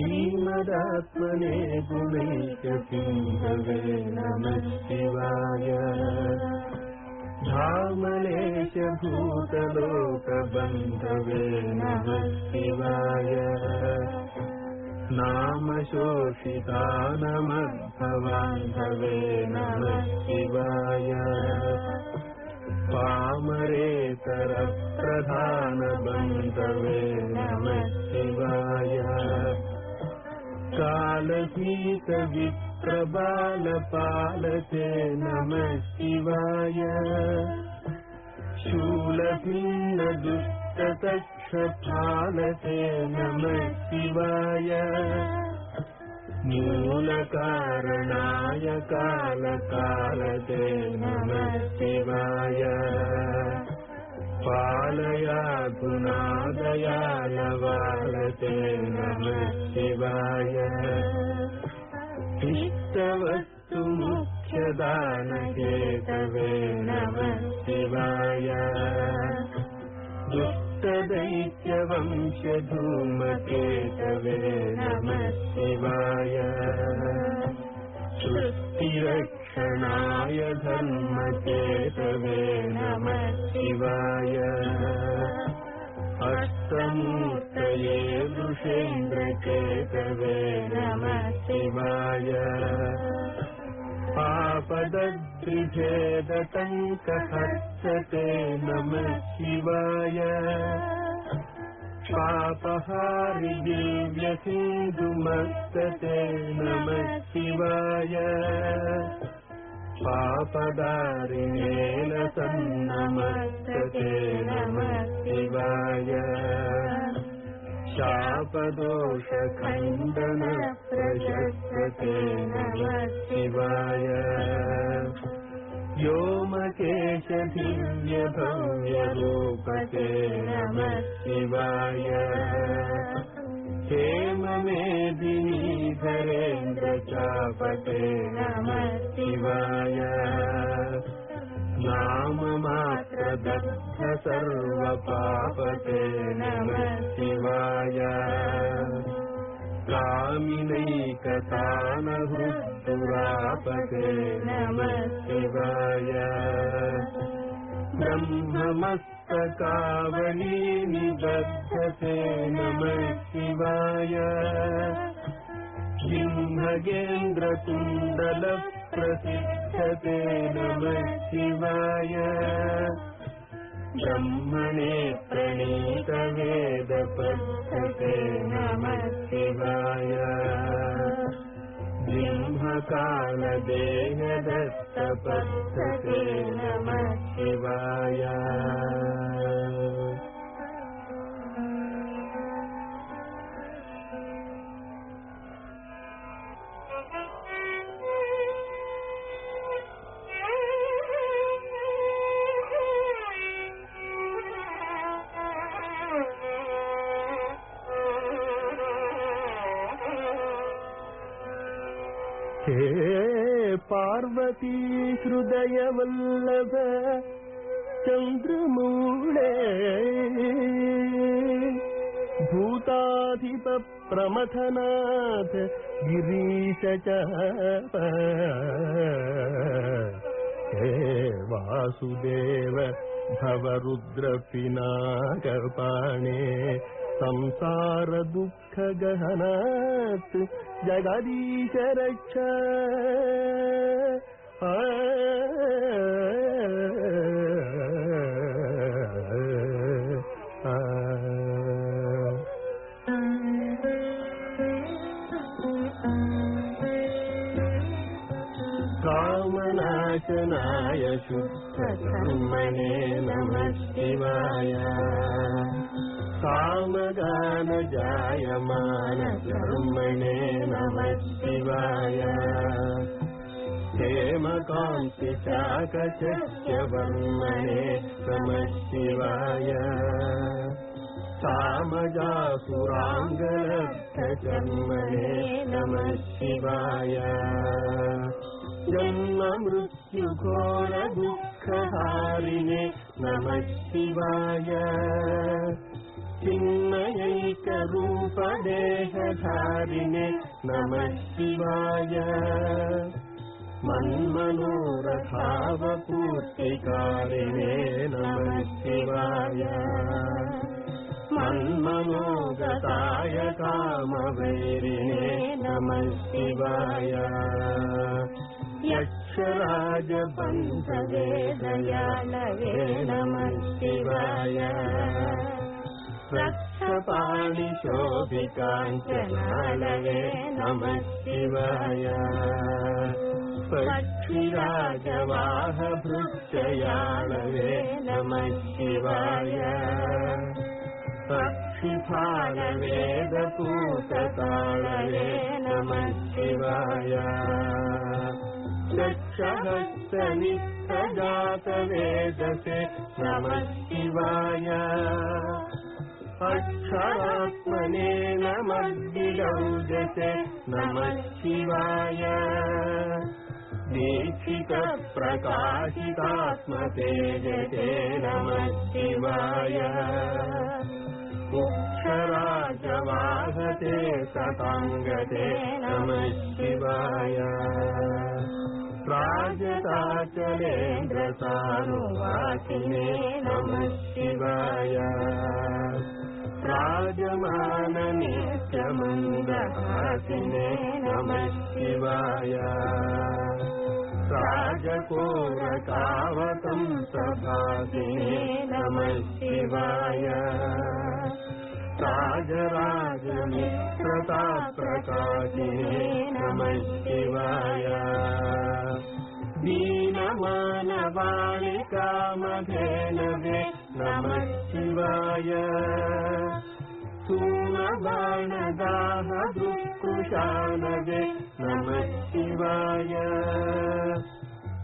श्रीमदात्मने गुणैकसिंहवे नमः शिवाय धामने च भूतलोकबन्धवे नमः शिवाय नामशोषितानमद्भवान्धवे नमः शिवाय पामरेतरप्रधानबन्धवे नमः कालभीतविप्रबालपालते नमः शिवाय शूलभिन्नदुष्टतक्षपालते नमः शिवाय मूलकारणाय कालकालते नमः शिवाय पालयाधुनादयालवालते नमः शिवाय इष्टवस्तु मुख्यदानकेतवे नमः शिवाय दुष्टदैत्यवंशधूमकेतवे नमः शिवाय। पापहारि दिव्यसिन्धुमस्तते नमः शिवाय। पापदारिणेन सन्नमस्तते नमः शिवाय। शापदोषखण्डन नमः शिवाय व्योमकेशदिव्यभव्यरूपते नमः शिवाय हेममेदिनीधरेन्द्रचापते नमः शिवाय नाममात्रदग्ध सर्वपापते नमः शिवाय कामिनैकतानहृद्दुरापते नमः शिवाय ब्रह्ममस्तकावली निबद्धते नमः शिवाय सिंहगेन्द्रकुण्डलप्रसिद्धते नमः शिवाय ब्रह्मणे प्रणीतवेदपद्धते नमः शिवाय ब्रह्मकालदेहदत्तपद्धते नमः शिवाय पार्वती हृदयवल्लभ चन्द्रमूले भूताधिप प्रमथनाथ गिरीश च हे वासुदेव भवरुद्रपिनाकपाणे संसार दुःख गहनात् जगदीश रक्ष కామనాశనాయ శుద్ధకర్మణే నమ శివాయ కామగానజాయమాన కర్మణే నమ శివాయ शिवाय हेमकान्तिशाकचत्यवर्मणे नमः शिवाय। सामजासुराङ्गलब्धकर्मणे नमः शिवाय। जन्म मृत्युघोर दुःखहारिणे नमः शिवाय। चिन्मयैकरूपदेहधारिणे नमः शिवाय मन्मनोरथावपूर्तिकारिणे नमः शिवाय मन्मनोगताय कामवैरिणे नमः शिवाय दयालवे नमः शिवाय रक्षपाणिशोभिकाञ्चनालवे नमः शिवाय पक्षिराजवाहभृत्ययाळवे नमः शिवाय पक्षिफालवेदपूतताळवे नमः शिवाय दक्षहस्तनिष्ठजातवेदसे नमः शिवाय अक्षरात्मने नमद्गिरौजसे नमः शिवाय दीक्षितप्रकाशितात्मतेजसे नमः शिवाय उक्षराजवाहते सताङ्गते नमः शिवाय प्राजताचलेन्द्रसानुवासिने नमः शिवाय राजमाननित्यमन्दहासिने नमः शिवाय राजकोरकावकं सभासिने नमः शिवाय। राजराजमित्रताप्रकाशिने नमः शिवाय। दीनमानबालिकामधेनवे नमः शिवाय। सूनबाणदाहदुःकृशानवे नमः शिवाय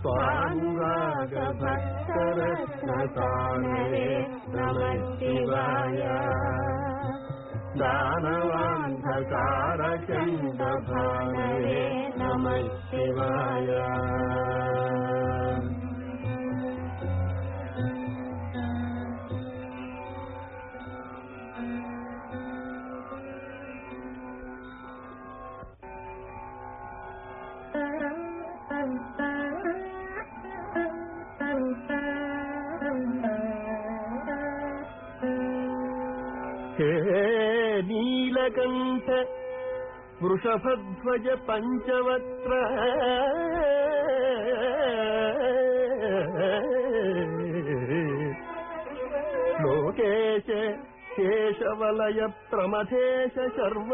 स्वानुरागभक्तरत्नतानवे नमः शिवाय दानवान्धकारचण्डभानवे नमः शिवाय వృషభధ్వజ పంచవత్ర. లోకేశ కేశవలయ ప్రమథేశ శర్వ.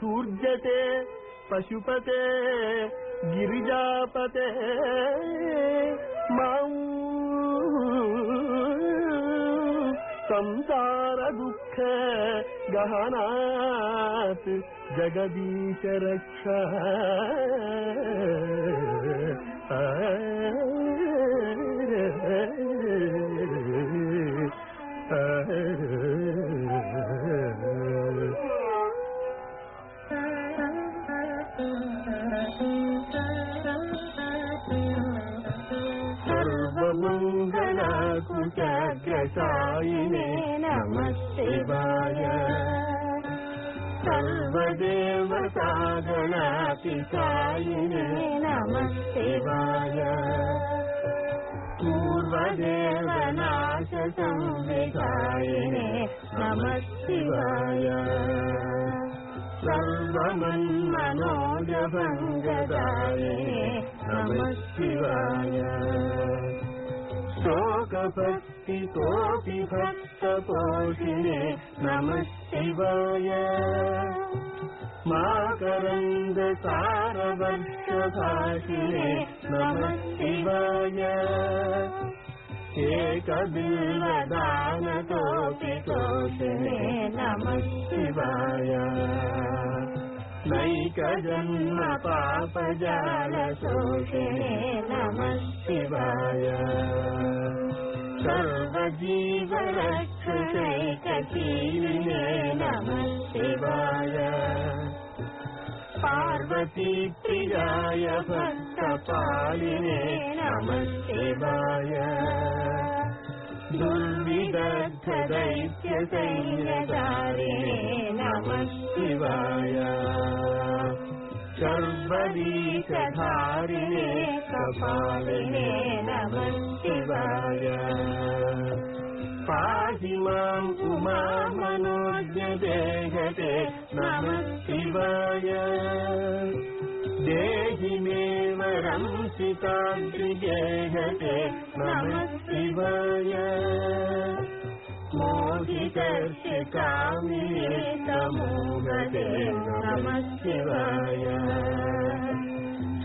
ధూర్జతే పశుపతే గిరిజాపతే. మా సంసార దుఃఖ గహనాత్ జగదీశ రక్ష ఆ जगदीश रक्ष सर्वमङ्गलाकुचाग्रसायिने नमः शिवाय सर्वदेवतागणातिसायिने नमः शिवाय पूर्वदेवनाशसंविधायिने नमः शिवाय सर्वमन्मनोजभङ्गदायिने नमः शिवाय शोकभक्तितोऽपि भक्तपोषिणे नमः शिवाय। माकरन्दसारवर्षभाषिणे नमः शिवाय। एकबिल्वदानतोऽपि तोषिणे नमः शिवाय नैकजन्म पापजालशोषिणे नमः शिवाय सर्वजीवरक्षुषैकशीलिने नमः शिवाय पार्वती प्रियाय भक्तपालिने नमः शिवाय दुर्विदग्धदैत्यसैन्यधारिणे नमः शिवाय। सर्वदीशधारिणे कपालिने नमः शिवाय पाहि माम् उमा मनोज्ञदेहते नमः शिवाय। देहि मे वरं सिताद्रिगेहते नमः शिवाय मोहितस्य कामिने समूहते नमः शिवाय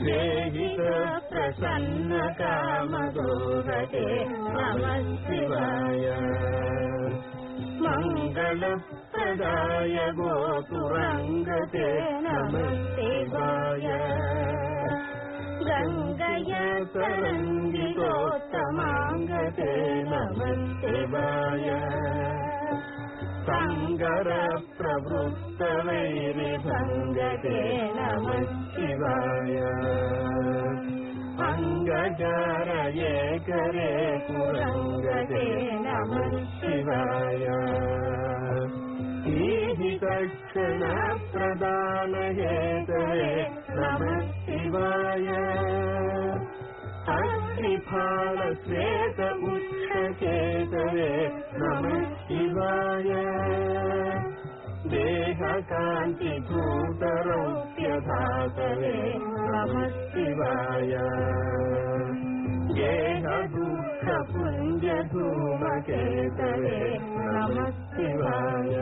श्रेहित प्रसन्न कामदोहते नमः शिवाय मङ्गलप्रदाय गोपुरङ्गते नमः शिवाय गङ्गय तरङ्गितोत्तमाङ्गते नमः शिवाय सङ्गरप्रवृत्तवैरिभङ्गते नमः शिवाय अङ्गजारये करे पुरङ्गते शिवाय ईहितक्षणप्रदानहेतवे नमः शिवाय अग्निफालश्वेत उक्षकेतवे नमः शिवाय देहकान्तिभूतरौप्यधातवे नमः शिवाय गेहदुःखपुञ्जधूमकेतवे नमः शिवाय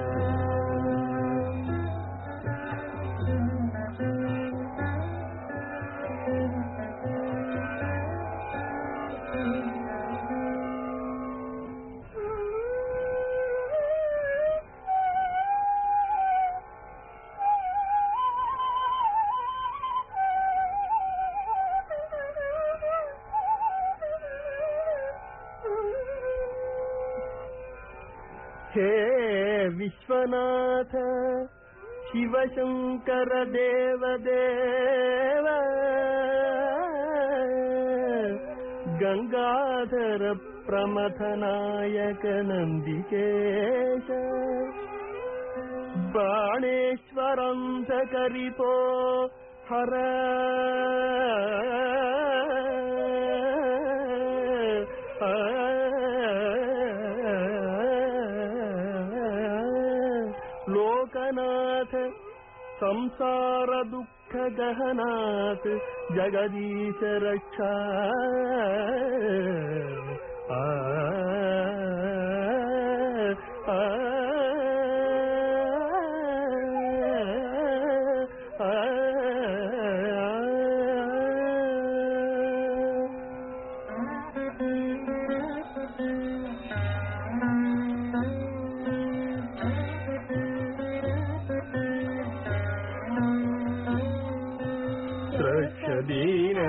हे विश्वनाथ शिवशङ्कर देवदेव गङ्गाधर प्रमथनायक नन्दिकेश बाणेश्वरन्धकरिपो हर लोकनाथ संसार दुख गहनाथ जगदीश रक्षा।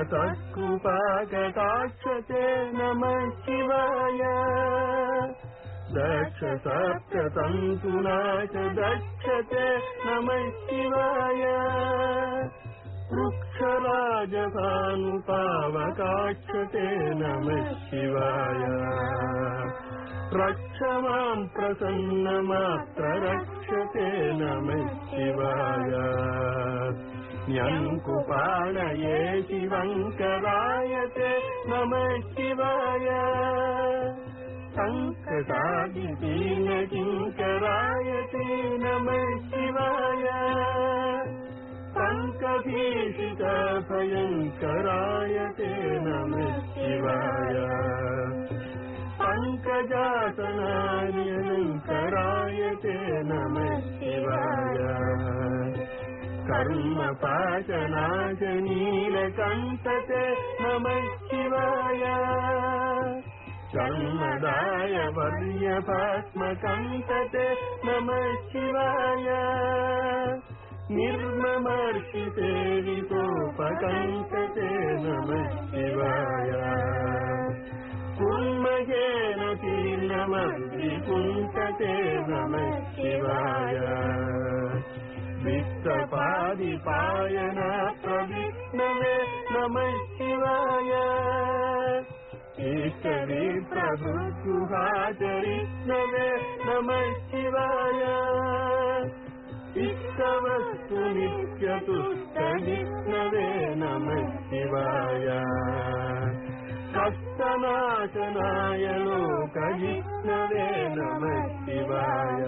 दीनतत्कृपाकटाक्षते नमः शिवाय। दक्ष सप्ततन्तुनाच दक्षते नमः शिवाय। वृक्षराजसानुपावकाक्षते नमः शिवाय। रक्ष माम् प्रसन्नमात्र रक्षते नमः शिवाय न्यङ्कुपाणये शिवङ्करायते नमः शिवाय। सङ्कटादिदीनकिङ्करायते नमः शिवाय। पङ्कभीषितभयङ्करायते नमः शिवाय। पङ्कजासनार्यङ्करायते नमः शिवाय కర్మ పాశనాశనీలకంఠతే నమ శివాయ. కర్మదాయ వర్యభాస్మకంఠతే నమ శివాయ. నిర్మమర్షిసేవితోపకంఠతే నమ శివాయ. కుర్మయేన తీర్ణమద్రిపుంకతే నమ శివాయ. विश्व इष्टपादिपायन प्रविष्णवे नमः शिवाय ईश्वरी प्रभुसुहाचरिष्णवे नमः शिवाय इष्टवस्तु नित्यतुष्टविष्णवे नमः शिवाय कष्टनाशनाय लोकविष्णवे नमः शिवाय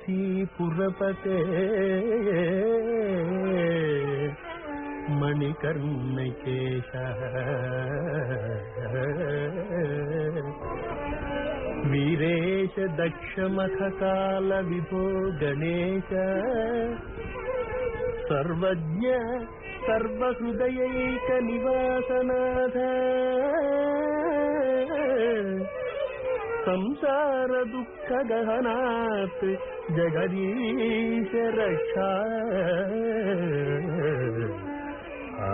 वाराणसीपुरपते मणिकर्णकेशः वीरेश दक्षमखकालविभो गणेश सर्वज्ञ सर्वहृदयैकनिवासनाथ ಸಂಸಾರ ದುಃಖ ಗಹನಾತ್ ಜಗದೀಶ ರಕ್ಷಾ ಆ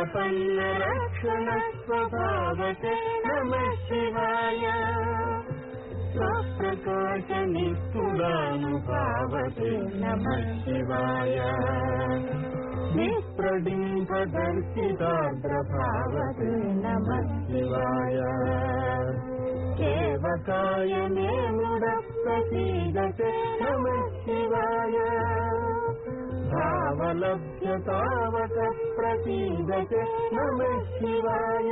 सत्प्रपन्न रक्षण स्वभावते नमः शिवाय स्वप्रकाश निस्तुदानुभावते नमः शिवाय विप्रडिम्बदर्शितार्द्रभावते नमः शिवाय सेवकाय मे मुडप्रसीदते नमः शिवाय भावलभ्यतावक प्रसीदते नमः शिवाय।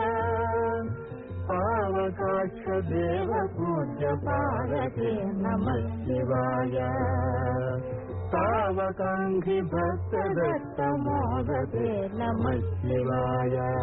पावकाक्षदेव पूज्य पादते नमः शिवाय। तावकाङ्घि भक्तदत्तमोदते नमः शिवाय